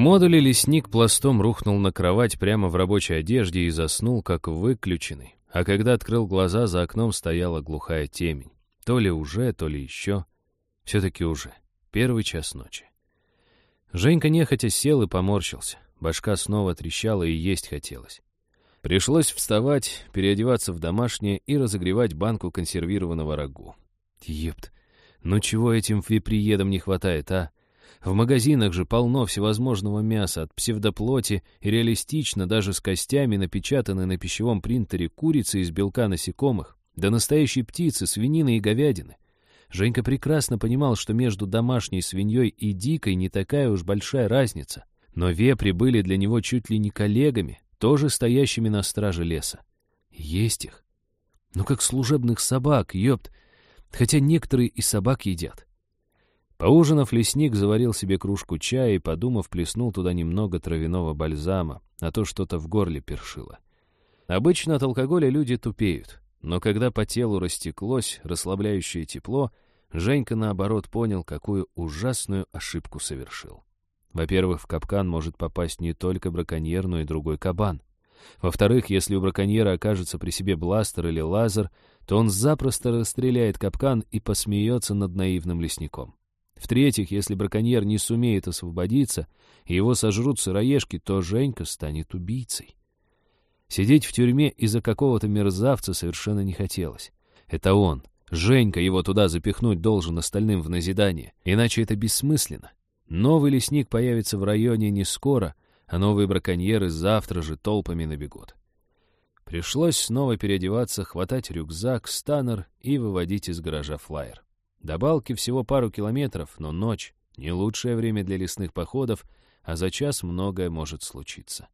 модуле лесник пластом рухнул на кровать прямо в рабочей одежде и заснул, как выключенный. А когда открыл глаза, за окном стояла глухая темень. То ли уже, то ли еще. Все-таки уже. Первый час ночи. Женька нехотя сел и поморщился. Башка снова трещала и есть хотелось. Пришлось вставать, переодеваться в домашнее и разогревать банку консервированного рагу. Епт, ну чего этим виприедам не хватает, а? В магазинах же полно всевозможного мяса, от псевдоплоти и реалистично, даже с костями, напечатанной на пищевом принтере курицы из белка насекомых, до настоящей птицы, свинины и говядины. Женька прекрасно понимал, что между домашней свиньей и дикой не такая уж большая разница. Но вепри были для него чуть ли не коллегами, тоже стоящими на страже леса. Есть их. Ну, как служебных собак, ёпт. Хотя некоторые и собак едят. Поужинав, лесник заварил себе кружку чая и, подумав, плеснул туда немного травяного бальзама, а то что-то в горле першило. Обычно от алкоголя люди тупеют, но когда по телу растеклось расслабляющее тепло, Женька, наоборот, понял, какую ужасную ошибку совершил. Во-первых, в капкан может попасть не только браконьер, но и другой кабан. Во-вторых, если у браконьера окажется при себе бластер или лазер, то он запросто расстреляет капкан и посмеется над наивным лесником. В-третьих, если браконьер не сумеет освободиться, и его сожрут сыроежки, то Женька станет убийцей. Сидеть в тюрьме из-за какого-то мерзавца совершенно не хотелось. Это он, Женька, его туда запихнуть должен остальным в назидание, иначе это бессмысленно. Новый лесник появится в районе не скоро, а новые браконьеры завтра же толпами набегут. Пришлось снова переодеваться, хватать рюкзак, станер и выводить из гаража флайер. До балки всего пару километров, но ночь — не лучшее время для лесных походов, а за час многое может случиться.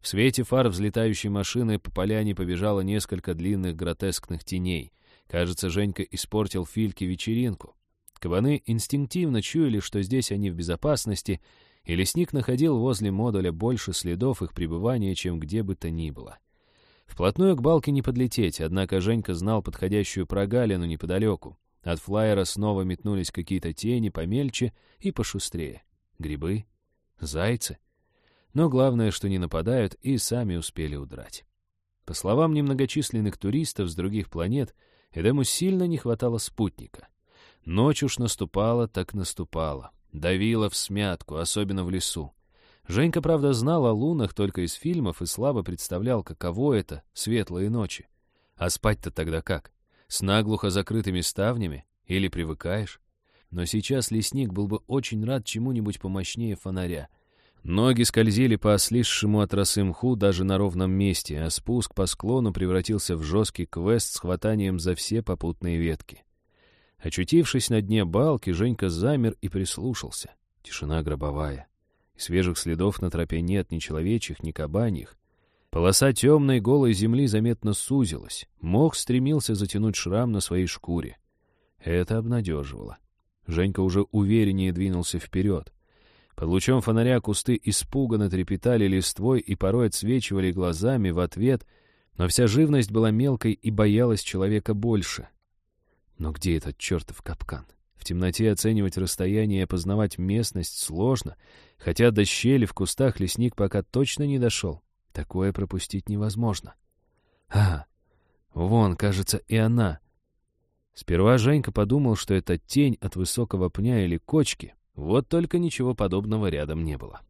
В свете фар взлетающей машины по поляне побежало несколько длинных гротескных теней. Кажется, Женька испортил Фильке вечеринку. Кабаны инстинктивно чуяли, что здесь они в безопасности, и лесник находил возле модуля больше следов их пребывания, чем где бы то ни было. Вплотную к балке не подлететь, однако Женька знал подходящую прогалину неподалеку. От флайера снова метнулись какие-то тени помельче и пошустрее. Грибы? Зайцы? Но главное, что не нападают и сами успели удрать. По словам немногочисленных туристов с других планет, Эдему сильно не хватало спутника. Ночь уж наступала, так наступала. Давила в смятку, особенно в лесу. Женька, правда, знал о лунах только из фильмов и слабо представлял, каково это — светлые ночи. А спать-то тогда как? С наглухо закрытыми ставнями? Или привыкаешь? Но сейчас лесник был бы очень рад чему-нибудь помощнее фонаря. Ноги скользили по ослизшему от росы мху даже на ровном месте, а спуск по склону превратился в жесткий квест с хватанием за все попутные ветки. Очутившись на дне балки, Женька замер и прислушался. Тишина гробовая. И свежих следов на тропе нет ни человечьих, ни кабаньих. Полоса темной голой земли заметно сузилась. Мох стремился затянуть шрам на своей шкуре. Это обнадеживало. Женька уже увереннее двинулся вперед. Под лучом фонаря кусты испуганно трепетали листвой и порой отсвечивали глазами в ответ, но вся живность была мелкой и боялась человека больше. Но где этот чертов капкан? В темноте оценивать расстояние и опознавать местность сложно, хотя до щели в кустах лесник пока точно не дошел. Такое пропустить невозможно. А, вон, кажется, и она. Сперва Женька подумал, что это тень от высокого пня или кочки. Вот только ничего подобного рядом не было.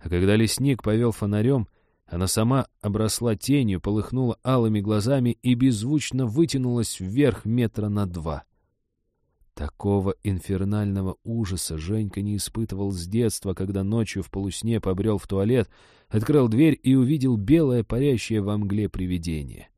А когда лесник повел фонарем, она сама обросла тенью, полыхнула алыми глазами и беззвучно вытянулась вверх метра на два. Такого инфернального ужаса Женька не испытывал с детства, когда ночью в полусне побрел в туалет, открыл дверь и увидел белое, парящее во мгле привидение.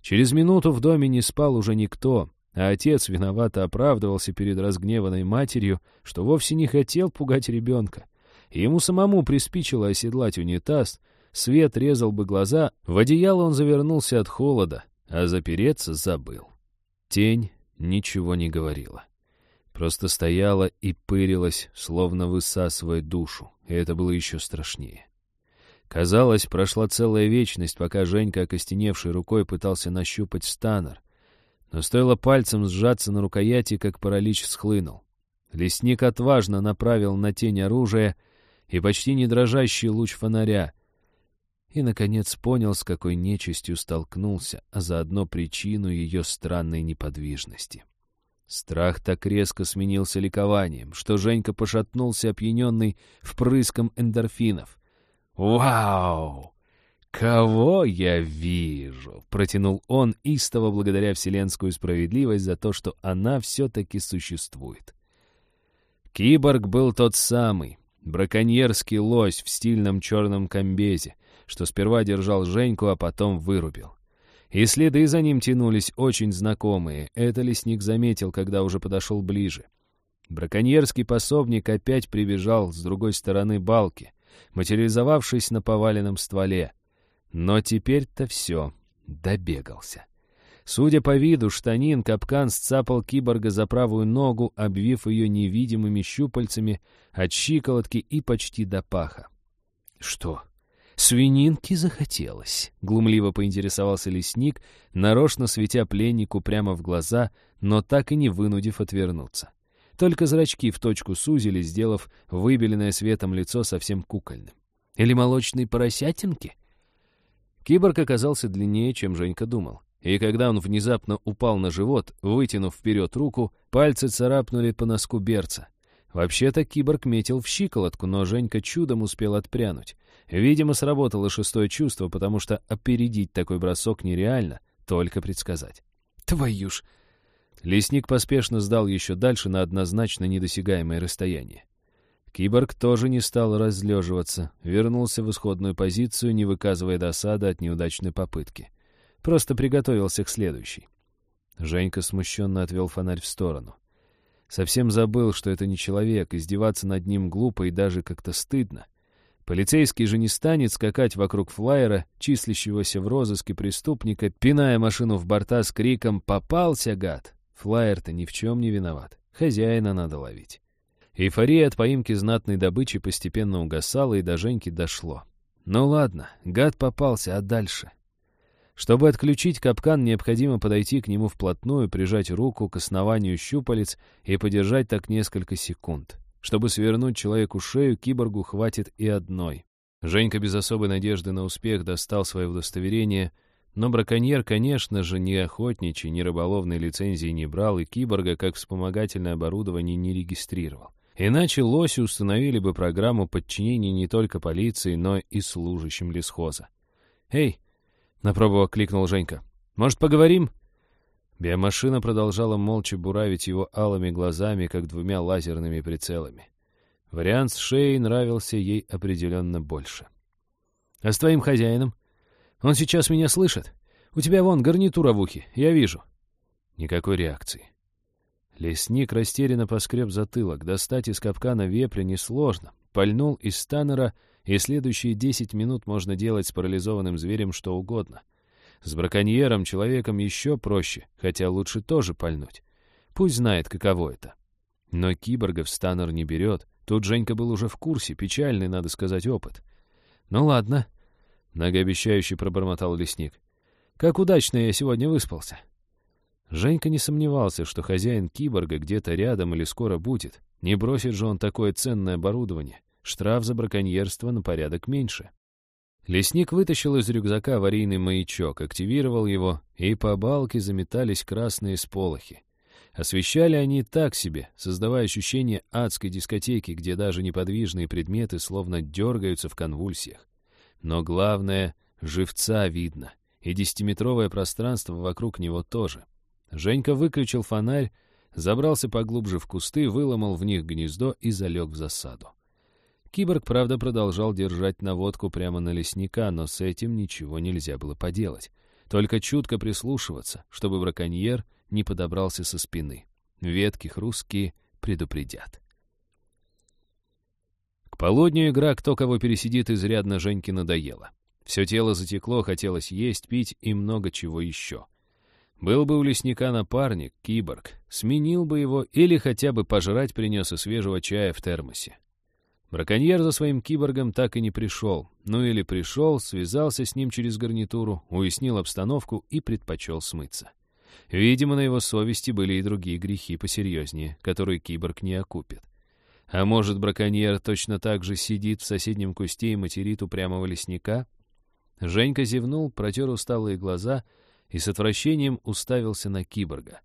Через минуту в доме не спал уже никто, а отец виновато оправдывался перед разгневанной матерью, что вовсе не хотел пугать ребенка. Ему самому приспичило оседлать унитаз, свет резал бы глаза, в одеяло он завернулся от холода, а запереться забыл. Тень ничего не говорила. Просто стояла и пырилась, словно высасывая душу, и это было еще страшнее. Казалось, прошла целая вечность, пока Женька, окостеневшей рукой, пытался нащупать станер. Но стоило пальцем сжаться на рукояти, как паралич схлынул. Лесник отважно направил на тень оружие, и почти не дрожащий луч фонаря. И, наконец, понял, с какой нечистью столкнулся, а заодно причину ее странной неподвижности. Страх так резко сменился ликованием, что Женька пошатнулся, опьяненный впрыском эндорфинов. «Вау! Кого я вижу?» — протянул он, истово благодаря вселенскую справедливость за то, что она все-таки существует. Киборг был тот самый, браконьерский лось в стильном черном комбезе, что сперва держал Женьку, а потом вырубил. И следы за ним тянулись очень знакомые. Это лесник заметил, когда уже подошел ближе. Браконьерский пособник опять прибежал с другой стороны балки, материализовавшись на поваленном стволе. Но теперь-то все, добегался. Судя по виду, штанин капкан сцапал киборга за правую ногу, обвив ее невидимыми щупальцами от щиколотки и почти до паха. Что, «Свининки захотелось», — глумливо поинтересовался лесник, нарочно светя пленнику прямо в глаза, но так и не вынудив отвернуться. Только зрачки в точку сузили, сделав выбеленное светом лицо совсем кукольным. «Или молочные поросятинки?» Киборг оказался длиннее, чем Женька думал. И когда он внезапно упал на живот, вытянув вперед руку, пальцы царапнули по носку берца. Вообще-то киборг метил в щиколотку, но Женька чудом успел отпрянуть. Видимо, сработало шестое чувство, потому что опередить такой бросок нереально, только предсказать. Твою ж! Лесник поспешно сдал еще дальше на однозначно недосягаемое расстояние. Киборг тоже не стал разлеживаться, вернулся в исходную позицию, не выказывая досады от неудачной попытки. Просто приготовился к следующей. Женька смущенно отвел фонарь в сторону. Совсем забыл, что это не человек, издеваться над ним глупо и даже как-то стыдно. Полицейский же не станет скакать вокруг флайера, числящегося в розыске преступника, пиная машину в борта с криком «Попался, гад!». Флайер-то ни в чем не виноват. Хозяина надо ловить. Эйфория от поимки знатной добычи постепенно угасала, и до Женьки дошло. Ну ладно, гад попался, а дальше? Чтобы отключить капкан, необходимо подойти к нему вплотную, прижать руку к основанию щупалец и подержать так несколько секунд. Чтобы свернуть человеку шею, киборгу хватит и одной. Женька без особой надежды на успех достал свое удостоверение, но браконьер, конечно же, ни охотничьей, ни рыболовной лицензии не брал и киборга как вспомогательное оборудование не регистрировал. Иначе лоси установили бы программу подчинения не только полиции, но и служащим лесхоза. «Эй!» — напробово кликнул Женька. «Может, поговорим?» Биомашина продолжала молча буравить его алыми глазами, как двумя лазерными прицелами. Вариант с шеей нравился ей определенно больше. «А с твоим хозяином? Он сейчас меня слышит? У тебя вон гарнитура в ухе, я вижу». Никакой реакции. Лесник растерянно поскреб затылок. Достать из капкана вепря несложно. Пальнул из станера, и следующие десять минут можно делать с парализованным зверем что угодно. С браконьером, человеком еще проще, хотя лучше тоже пальнуть. Пусть знает, каково это. Но киборгов Станнер не берет. Тут Женька был уже в курсе, печальный, надо сказать, опыт. «Ну ладно», — многообещающе пробормотал лесник. «Как удачно я сегодня выспался». Женька не сомневался, что хозяин киборга где-то рядом или скоро будет. Не бросит же он такое ценное оборудование. Штраф за браконьерство на порядок меньше. Лесник вытащил из рюкзака аварийный маячок, активировал его, и по балке заметались красные сполохи. Освещали они так себе, создавая ощущение адской дискотеки, где даже неподвижные предметы словно дергаются в конвульсиях. Но главное — живца видно, и десятиметровое пространство вокруг него тоже. Женька выключил фонарь, забрался поглубже в кусты, выломал в них гнездо и залег в засаду. Киборг, правда, продолжал держать наводку прямо на лесника, но с этим ничего нельзя было поделать. Только чутко прислушиваться, чтобы браконьер не подобрался со спины. Ветки хрусткие предупредят. К полудню игра «Кто кого пересидит» изрядно Женьке надоела. Все тело затекло, хотелось есть, пить и много чего еще. Был бы у лесника напарник, киборг, сменил бы его или хотя бы пожрать принес и свежего чая в термосе. Браконьер за своим киборгом так и не пришел. Ну или пришел, связался с ним через гарнитуру, уяснил обстановку и предпочел смыться. Видимо, на его совести были и другие грехи посерьезнее, которые киборг не окупит. А может, браконьер точно так же сидит в соседнем кусте и материт упрямого лесника? Женька зевнул, протер усталые глаза и с отвращением уставился на киборга.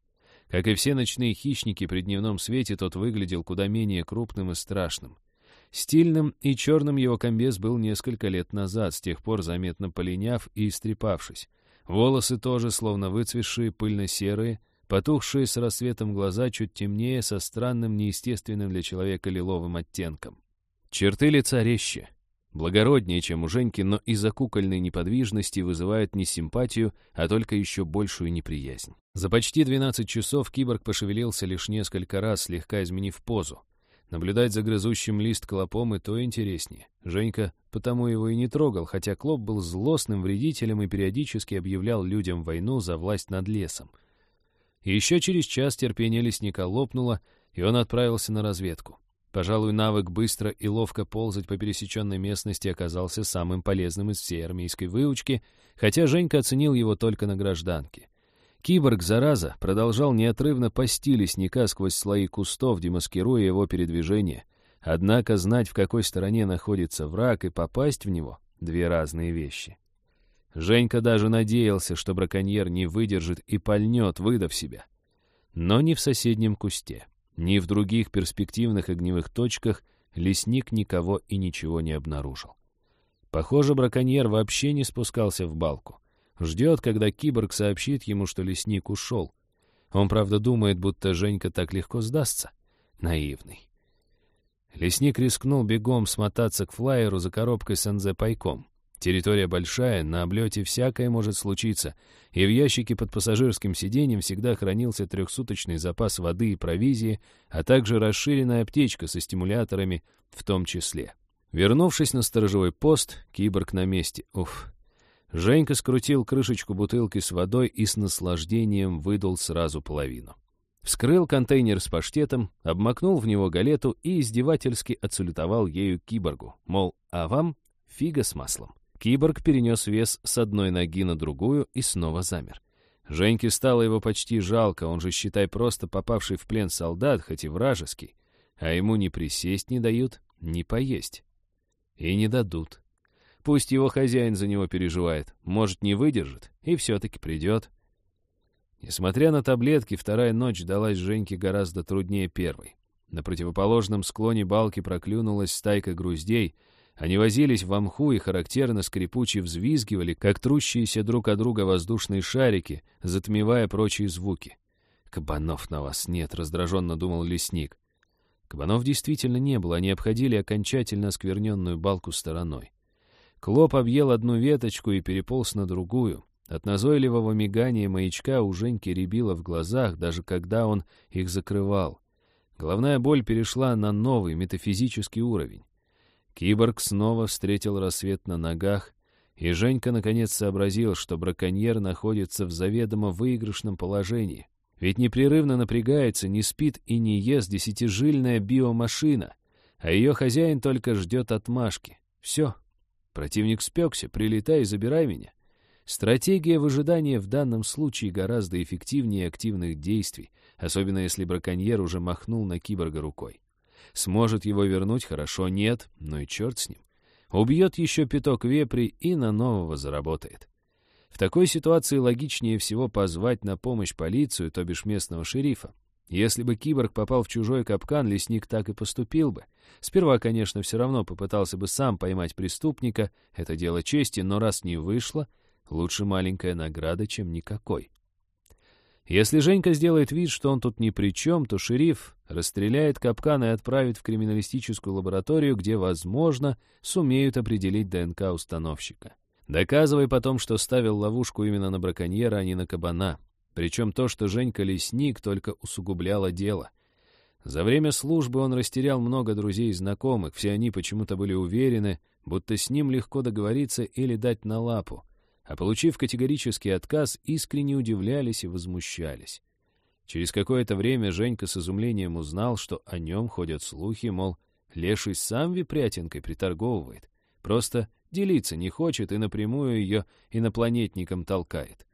Как и все ночные хищники при дневном свете, тот выглядел куда менее крупным и страшным. Стильным и черным его комбез был несколько лет назад, с тех пор заметно полиняв и истрепавшись. Волосы тоже, словно выцветшие, пыльно-серые, потухшие с рассветом глаза чуть темнее, со странным, неестественным для человека лиловым оттенком. Черты лица резче, благороднее, чем у Женьки, но из-за кукольной неподвижности вызывают не симпатию, а только еще большую неприязнь. За почти 12 часов киборг пошевелился лишь несколько раз, слегка изменив позу. Наблюдать за грызущим лист клопом и то интереснее. Женька потому его и не трогал, хотя Клоп был злостным вредителем и периодически объявлял людям войну за власть над лесом — еще через час терпение лесника лопнуло, и он отправился на разведку. Пожалуй, навык быстро и ловко ползать по пересеченной местности оказался самым полезным из всей армейской выучки, хотя Женька оценил его только на гражданке. Киборг, зараза, продолжал неотрывно пасти лесника сквозь слои кустов, демаскируя его передвижение. Однако знать, в какой стороне находится враг, и попасть в него — две разные вещи. Женька даже надеялся, что браконьер не выдержит и пальнет, выдав себя. Но ни в соседнем кусте, ни в других перспективных огневых точках лесник никого и ничего не обнаружил. Похоже, браконьер вообще не спускался в балку. Ждет, когда киборг сообщит ему, что лесник ушел. Он, правда, думает, будто Женька так легко сдастся. Наивный. Лесник рискнул бегом смотаться к флайеру за коробкой с НЗ-пайком. Территория большая, на облете всякое может случиться, и в ящике под пассажирским сиденьем всегда хранился трехсуточный запас воды и провизии, а также расширенная аптечка со стимуляторами в том числе. Вернувшись на сторожевой пост, киборг на месте. Уф. Женька скрутил крышечку бутылки с водой и с наслаждением выдал сразу половину. Вскрыл контейнер с паштетом, обмакнул в него галету и издевательски отсулютовал ею киборгу, мол, а вам фига с маслом. Киборг перенес вес с одной ноги на другую и снова замер. Женьке стало его почти жалко, он же, считай, просто попавший в плен солдат, хоть и вражеский. А ему ни присесть не дают, ни поесть. И не дадут. Пусть его хозяин за него переживает, может, не выдержит, и все-таки придет. Несмотря на таблетки, вторая ночь далась Женьке гораздо труднее первой. На противоположном склоне балки проклюнулась стайка груздей — они возились в мху и характерно скрипуче взвизгивали, как трущиеся друг от друга воздушные шарики, затмевая прочие звуки. «Кабанов на вас нет», — раздраженно думал лесник. Кабанов действительно не было, они обходили окончательно оскверненную балку стороной. Клоп объел одну веточку и переполз на другую. От назойливого мигания маячка у Женьки рябило в глазах, даже когда он их закрывал. Головная боль перешла на новый метафизический уровень. Киборг снова встретил рассвет на ногах, и Женька наконец сообразил, что браконьер находится в заведомо выигрышном положении. Ведь непрерывно напрягается, не спит и не ест десятижильная биомашина, а ее хозяин только ждет отмашки. Все. Противник спекся, прилетай и забирай меня. Стратегия выжидания в данном случае гораздо эффективнее активных действий, особенно если браконьер уже махнул на киборга рукой. Сможет его вернуть, хорошо, нет, ну и черт с ним. Убьет еще пяток вепри и на нового заработает. В такой ситуации логичнее всего позвать на помощь полицию, то бишь местного шерифа. Если бы киборг попал в чужой капкан, лесник так и поступил бы. Сперва, конечно, все равно попытался бы сам поймать преступника, это дело чести, но раз не вышло, лучше маленькая награда, чем никакой. Если Женька сделает вид, что он тут ни при чем, то шериф расстреляет капкан и отправит в криминалистическую лабораторию, где, возможно, сумеют определить ДНК установщика. Доказывай потом, что ставил ловушку именно на браконьера, а не на кабана. Причем то, что Женька лесник, только усугубляло дело. За время службы он растерял много друзей и знакомых, все они почему-то были уверены, будто с ним легко договориться или дать на лапу а получив категорический отказ, искренне удивлялись и возмущались. Через какое-то время Женька с изумлением узнал, что о нем ходят слухи, мол, Леший сам випрятинкой приторговывает, просто делиться не хочет и напрямую ее инопланетникам толкает.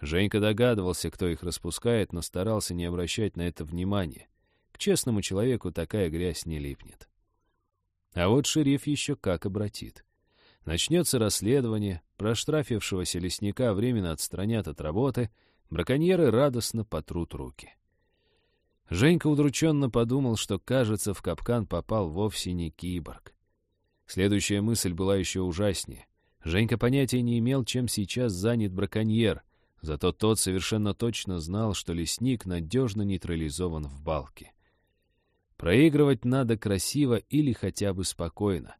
Женька догадывался, кто их распускает, но старался не обращать на это внимания. К честному человеку такая грязь не липнет. А вот шериф еще как обратит. Начнется расследование, проштрафившегося лесника временно отстранят от работы, браконьеры радостно потрут руки. Женька удрученно подумал, что, кажется, в капкан попал вовсе не киборг. Следующая мысль была еще ужаснее. Женька понятия не имел, чем сейчас занят браконьер, зато тот совершенно точно знал, что лесник надежно нейтрализован в балке. Проигрывать надо красиво или хотя бы спокойно.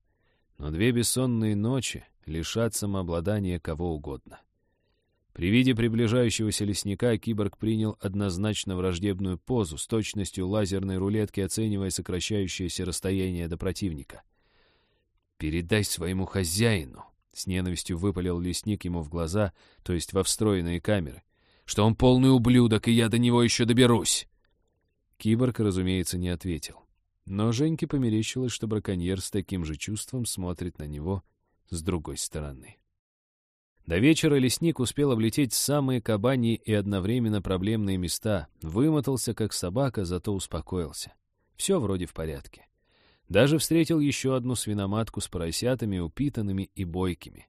Но две бессонные ночи лишат самообладания кого угодно. При виде приближающегося лесника киборг принял однозначно враждебную позу с точностью лазерной рулетки, оценивая сокращающееся расстояние до противника. «Передай своему хозяину», — с ненавистью выпалил лесник ему в глаза, то есть во встроенные камеры, «что он полный ублюдок, и я до него еще доберусь». Киборг, разумеется, не ответил. Но Женьке померещилось, что браконьер с таким же чувством смотрит на него с другой стороны. До вечера лесник успел облететь самые кабани и одновременно проблемные места, вымотался как собака, зато успокоился. Все вроде в порядке. Даже встретил еще одну свиноматку с поросятами, упитанными и бойкими.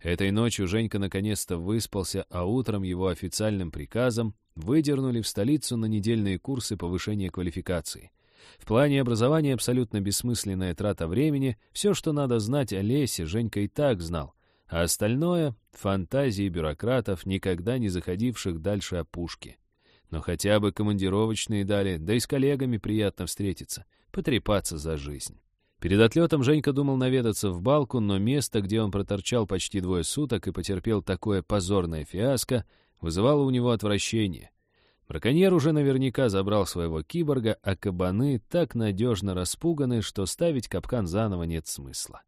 Этой ночью Женька наконец-то выспался, а утром его официальным приказом выдернули в столицу на недельные курсы повышения квалификации. В плане образования абсолютно бессмысленная трата времени, все, что надо знать о лесе, Женька и так знал — а остальное — фантазии бюрократов, никогда не заходивших дальше опушки. Но хотя бы командировочные дали, да и с коллегами приятно встретиться, потрепаться за жизнь. Перед отлетом Женька думал наведаться в Балку, но место, где он проторчал почти двое суток и потерпел такое позорное фиаско, вызывало у него отвращение. Браконьер уже наверняка забрал своего киборга, а кабаны так надежно распуганы, что ставить капкан заново нет смысла.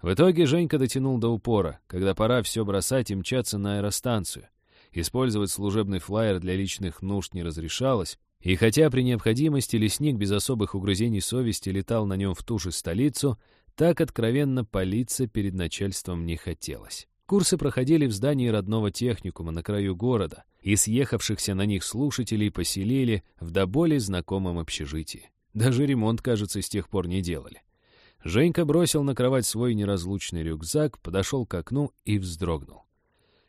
В итоге Женька дотянул до упора, когда пора все бросать и мчаться на аэростанцию. Использовать служебный флайер для личных нужд не разрешалось, и хотя при необходимости лесник без особых угрызений совести летал на нем в ту же столицу, так откровенно палиться перед начальством не хотелось. Курсы проходили в здании родного техникума на краю города, и съехавшихся на них слушателей поселили в до боли знакомом общежитии. Даже ремонт, кажется, с тех пор не делали. Женька бросил на кровать свой неразлучный рюкзак, подошел к окну и вздрогнул.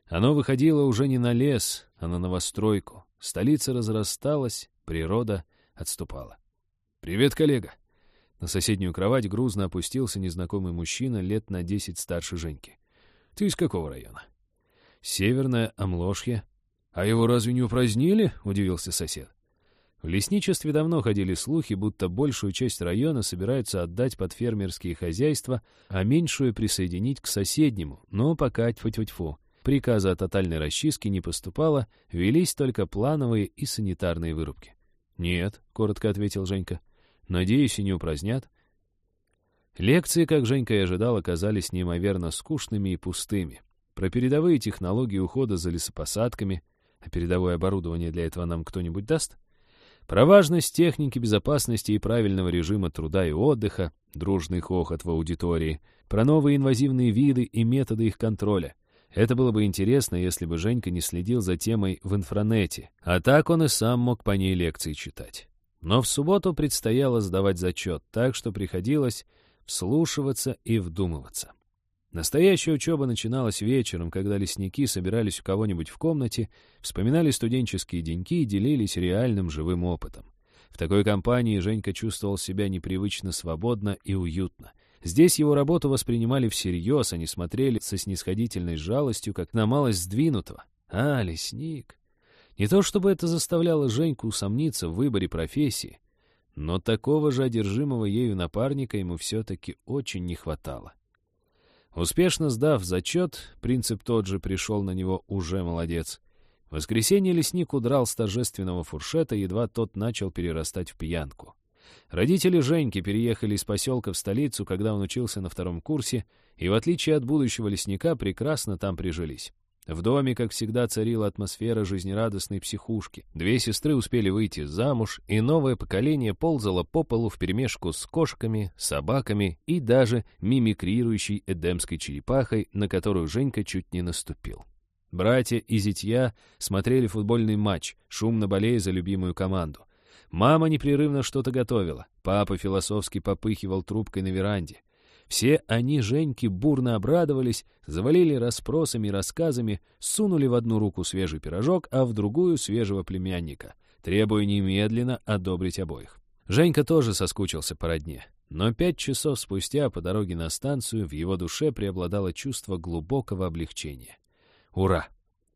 Оно выходило уже не на лес, а на новостройку. Столица разрасталась, природа отступала. «Привет, коллега!» На соседнюю кровать грузно опустился незнакомый мужчина лет на десять старше Женьки. «Ты из какого района?» «Северная Амлошья». «А его разве не упразднили?» — удивился сосед. В лесничестве давно ходили слухи, будто большую часть района собираются отдать под фермерские хозяйства, а меньшую присоединить к соседнему, но пока тьфу-тьфу-тьфу. Приказа о тотальной расчистке не поступало, велись только плановые и санитарные вырубки. «Нет», — коротко ответил Женька. «Надеюсь, и не упразднят». Лекции, как Женька и ожидал, оказались неимоверно скучными и пустыми. Про передовые технологии ухода за лесопосадками, а передовое оборудование для этого нам кто-нибудь даст? Про важность техники безопасности и правильного режима труда и отдыха, дружный хохот в аудитории, про новые инвазивные виды и методы их контроля. Это было бы интересно, если бы Женька не следил за темой в инфранете, а так он и сам мог по ней лекции читать. Но в субботу предстояло сдавать зачет, так что приходилось вслушиваться и вдумываться. Настоящая учеба начиналась вечером, когда лесники собирались у кого-нибудь в комнате, вспоминали студенческие деньки и делились реальным живым опытом. В такой компании Женька чувствовал себя непривычно свободно и уютно. Здесь его работу воспринимали всерьез, не смотрели со снисходительной жалостью, как на малость сдвинутого. А, лесник. Не то чтобы это заставляло Женьку усомниться в выборе профессии, но такого же одержимого ею напарника ему все-таки очень не хватало. Успешно сдав зачет, принцип тот же пришел на него уже молодец. В воскресенье лесник удрал с торжественного фуршета, едва тот начал перерастать в пьянку. Родители Женьки переехали из поселка в столицу, когда он учился на втором курсе, и, в отличие от будущего лесника, прекрасно там прижились. В доме, как всегда, царила атмосфера жизнерадостной психушки. Две сестры успели выйти замуж, и новое поколение ползало по полу вперемешку с кошками, собаками и даже мимикрирующей эдемской черепахой, на которую Женька чуть не наступил. Братья и зятья смотрели футбольный матч, шумно болея за любимую команду. Мама непрерывно что-то готовила. Папа философски попыхивал трубкой на веранде. Все они, Женьки, бурно обрадовались, завалили расспросами и рассказами, сунули в одну руку свежий пирожок, а в другую — свежего племянника, требуя немедленно одобрить обоих. Женька тоже соскучился по родне. Но пять часов спустя по дороге на станцию в его душе преобладало чувство глубокого облегчения. Ура!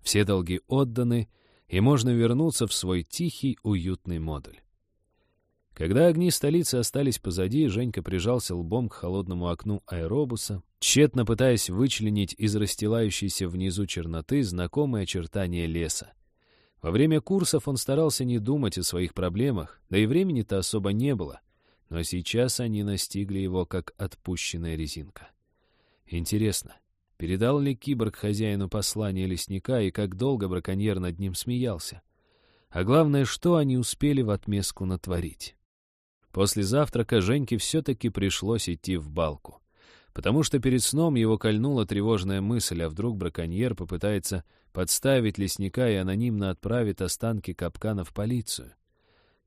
Все долги отданы, и можно вернуться в свой тихий, уютный модуль. Когда огни столицы остались позади, Женька прижался лбом к холодному окну аэробуса, тщетно пытаясь вычленить из расстилающейся внизу черноты знакомые очертания леса. Во время курсов он старался не думать о своих проблемах, да и времени-то особо не было, но сейчас они настигли его, как отпущенная резинка. Интересно, передал ли киборг хозяину послание лесника и как долго браконьер над ним смеялся? А главное, что они успели в отместку натворить? После завтрака Женьке все-таки пришлось идти в балку. Потому что перед сном его кольнула тревожная мысль, а вдруг браконьер попытается подставить лесника и анонимно отправит останки капкана в полицию.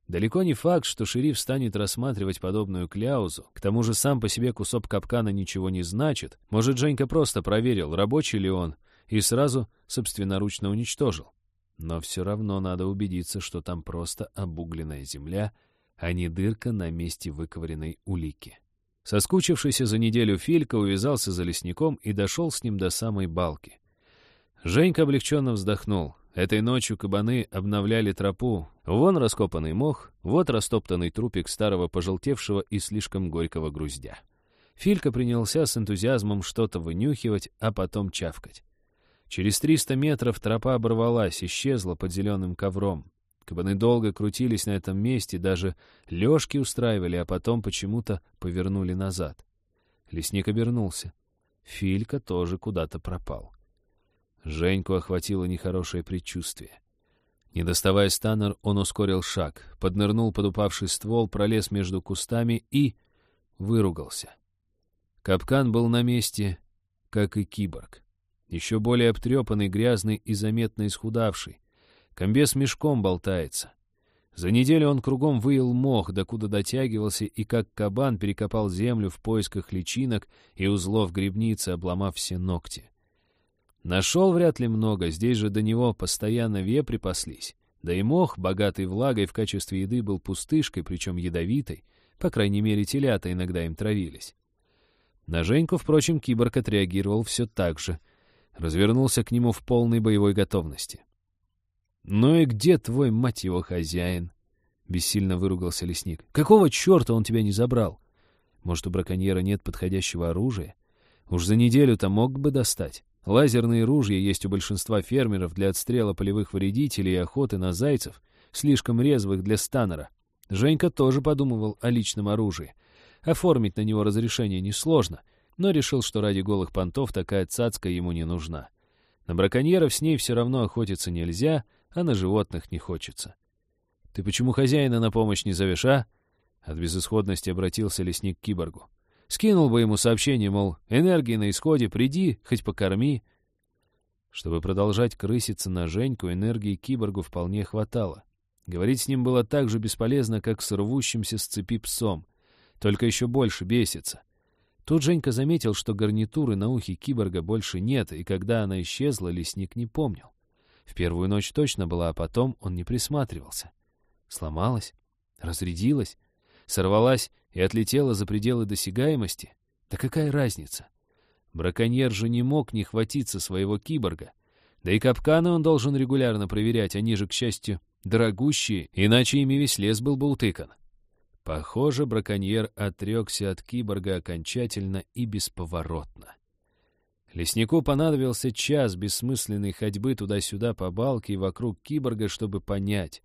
Далеко не факт, что шериф станет рассматривать подобную кляузу. К тому же сам по себе кусок капкана ничего не значит. Может, Женька просто проверил, рабочий ли он, и сразу собственноручно уничтожил. Но все равно надо убедиться, что там просто обугленная земля — а не дырка на месте выковыренной улики. Соскучившийся за неделю Филька увязался за лесником и дошел с ним до самой балки. Женька облегченно вздохнул. Этой ночью кабаны обновляли тропу. Вон раскопанный мох, вот растоптанный трупик старого пожелтевшего и слишком горького груздя. Филька принялся с энтузиазмом что-то вынюхивать, а потом чавкать. Через триста метров тропа оборвалась, исчезла под зеленым ковром. Кабаны долго крутились на этом месте, даже лёжки устраивали, а потом почему-то повернули назад. Лесник обернулся. Филька тоже куда-то пропал. Женьку охватило нехорошее предчувствие. Не доставая станер, он ускорил шаг, поднырнул под упавший ствол, пролез между кустами и... выругался. Капкан был на месте, как и киборг. Еще более обтрепанный, грязный и заметно исхудавший. Комбез мешком болтается. За неделю он кругом выел мох, докуда дотягивался, и как кабан перекопал землю в поисках личинок и узлов грибницы, обломав все ногти. Нашел вряд ли много, здесь же до него постоянно вепри паслись. Да и мох, богатый влагой в качестве еды, был пустышкой, причем ядовитой. По крайней мере, телята иногда им травились. На Женьку, впрочем, киборг отреагировал все так же. Развернулся к нему в полной боевой готовности. «Ну и где твой, мать его, хозяин?» — бессильно выругался лесник. «Какого черта он тебя не забрал? Может, у браконьера нет подходящего оружия? Уж за неделю-то мог бы достать. Лазерные ружья есть у большинства фермеров для отстрела полевых вредителей и охоты на зайцев, слишком резвых для станера. Женька тоже подумывал о личном оружии. Оформить на него разрешение несложно, но решил, что ради голых понтов такая цацка ему не нужна. На браконьеров с ней все равно охотиться нельзя — а на животных не хочется. «Ты почему хозяина на помощь не зовешь, а?» От безысходности обратился лесник к киборгу. Скинул бы ему сообщение, мол, энергии на исходе, приди, хоть покорми. Чтобы продолжать крыситься на Женьку, энергии киборгу вполне хватало. Говорить с ним было так же бесполезно, как с рвущимся с цепи псом. Только еще больше бесится. Тут Женька заметил, что гарнитуры на ухе киборга больше нет, и когда она исчезла, лесник не помнил. В первую ночь точно была, а потом он не присматривался. Сломалась, разрядилась, сорвалась и отлетела за пределы досягаемости. Да какая разница? Браконьер же не мог не хватиться своего киборга. Да и капканы он должен регулярно проверять, они же, к счастью, дорогущие, иначе ими весь лес был бы утыкан. Похоже, браконьер отрекся от киборга окончательно и бесповоротно. Леснику понадобился час бессмысленной ходьбы туда-сюда по балке и вокруг киборга, чтобы понять.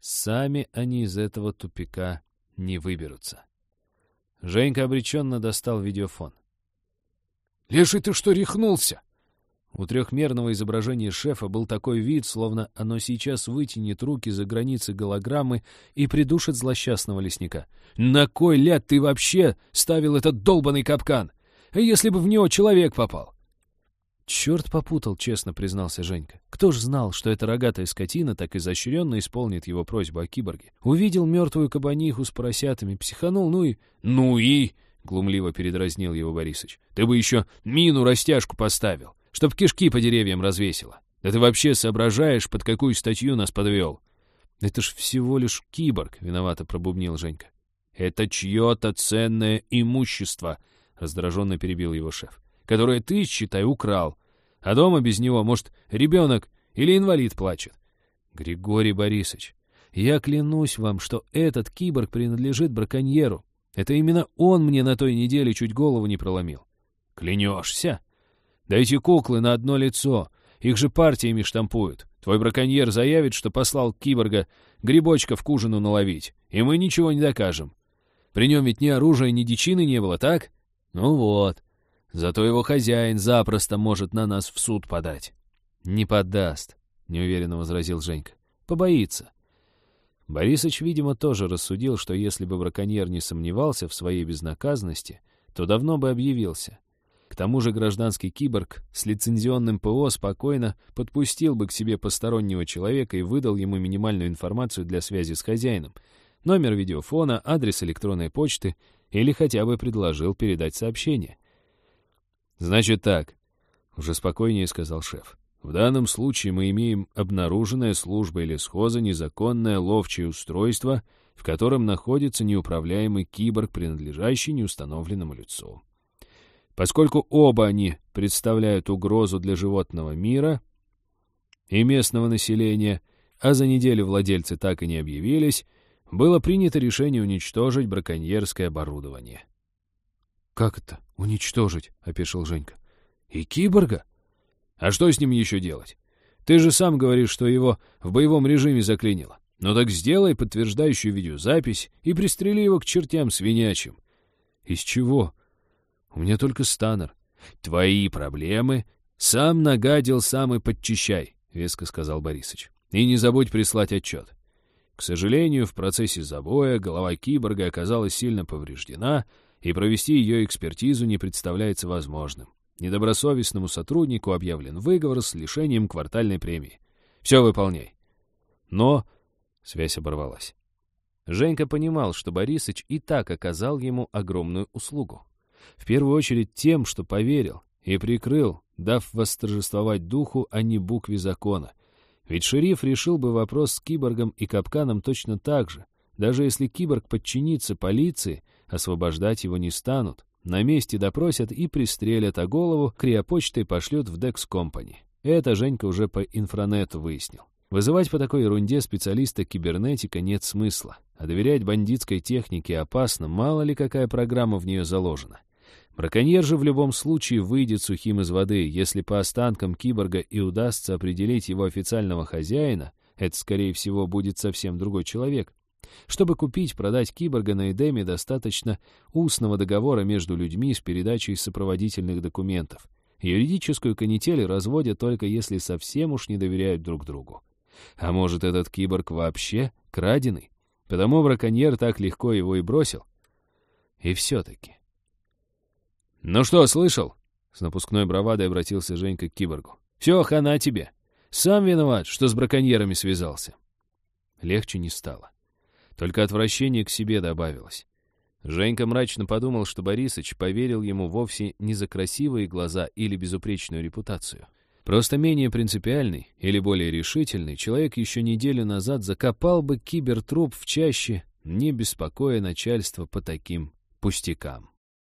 Сами они из этого тупика не выберутся. Женька обреченно достал видеофон. «Леший, ты что, рехнулся?» У трехмерного изображения шефа был такой вид, словно оно сейчас вытянет руки за границы голограммы и придушит злосчастного лесника. «На кой ляд ты вообще ставил этот долбанный капкан? Если бы в него человек попал?» «Черт попутал», — честно признался Женька. «Кто ж знал, что эта рогатая скотина так изощренно исполнит его просьбу о киборге? Увидел мертвую кабаниху с поросятами, психанул, ну и...» «Ну и...» — глумливо передразнил его Борисыч. «Ты бы еще мину-растяжку поставил, чтоб кишки по деревьям развесила. Да ты вообще соображаешь, под какую статью нас подвел?» «Это ж всего лишь киборг», — виновато пробубнил Женька. «Это чье-то ценное имущество», — раздраженно перебил его шеф которое ты, считай, украл. А дома без него, может, ребенок или инвалид плачет. Григорий Борисович, я клянусь вам, что этот киборг принадлежит браконьеру. Это именно он мне на той неделе чуть голову не проломил. Клянешься? Да эти куклы на одно лицо. Их же партиями штампуют. Твой браконьер заявит, что послал киборга грибочков к ужину наловить, и мы ничего не докажем. При нем ведь ни оружия, ни дичины не было, так? Ну вот. Зато его хозяин запросто может на нас в суд подать. Не подаст, неуверенно возразил Женька. Побоится. Борисыч, видимо, тоже рассудил, что если бы браконьер не сомневался в своей безнаказанности, то давно бы объявился. К тому же гражданский киборг с лицензионным ПО спокойно подпустил бы к себе постороннего человека и выдал ему минимальную информацию для связи с хозяином, номер видеофона, адрес электронной почты или хотя бы предложил передать сообщение. «Значит так», — уже спокойнее сказал шеф. «В данном случае мы имеем обнаруженное службой лесхоза незаконное ловчее устройство, в котором находится неуправляемый киборг, принадлежащий неустановленному лицу. Поскольку оба они представляют угрозу для животного мира и местного населения, а за неделю владельцы так и не объявились, было принято решение уничтожить браконьерское оборудование. «Как это уничтожить?» — опешил Женька. «И киборга? А что с ним еще делать? Ты же сам говоришь, что его в боевом режиме заклинило. Ну так сделай подтверждающую видеозапись и пристрели его к чертям свинячим». «Из чего? У меня только станер». «Твои проблемы сам нагадил, сам и подчищай», — веско сказал Борисыч. «И не забудь прислать отчет». К сожалению, в процессе забоя голова киборга оказалась сильно повреждена, и провести ее экспертизу не представляется возможным. Недобросовестному сотруднику объявлен выговор с лишением квартальной премии. Все выполняй. Но... Связь оборвалась. Женька понимал, что Борисыч и так оказал ему огромную услугу. В первую очередь тем, что поверил и прикрыл, дав восторжествовать духу, а не букве закона. Ведь шериф решил бы вопрос с киборгом и капканом точно так же. Даже если киборг подчинится полиции, Освобождать его не станут. На месте допросят и пристрелят, а голову криопочтой пошлют в Dex Company. Это Женька уже по инфранету выяснил. Вызывать по такой ерунде специалиста-кибернетика нет смысла, а доверять бандитской технике опасно, мало ли какая программа в нее заложена. Браконьер же в любом случае выйдет сухим из воды, если по останкам киборга и удастся определить его официального хозяина, это, скорее всего, будет совсем другой человек, чтобы купить, продать киборга на Эдеме достаточно устного договора между людьми с передачей сопроводительных документов. Юридическую канитель разводят только если совсем уж не доверяют друг другу. А может, этот киборг вообще краденый? Потому браконьер так легко его и бросил. И все-таки. «Ну что, слышал?» С напускной бравадой обратился Женька к киборгу. «Все, хана тебе. Сам виноват, что с браконьерами связался». Легче не стало. Только отвращение к себе добавилось. Женька мрачно подумал, что Борисыч поверил ему вовсе не за красивые глаза или безупречную репутацию. Просто менее принципиальный или более решительный человек еще неделю назад закопал бы кибертруп в чаще, не беспокоя начальство по таким пустякам.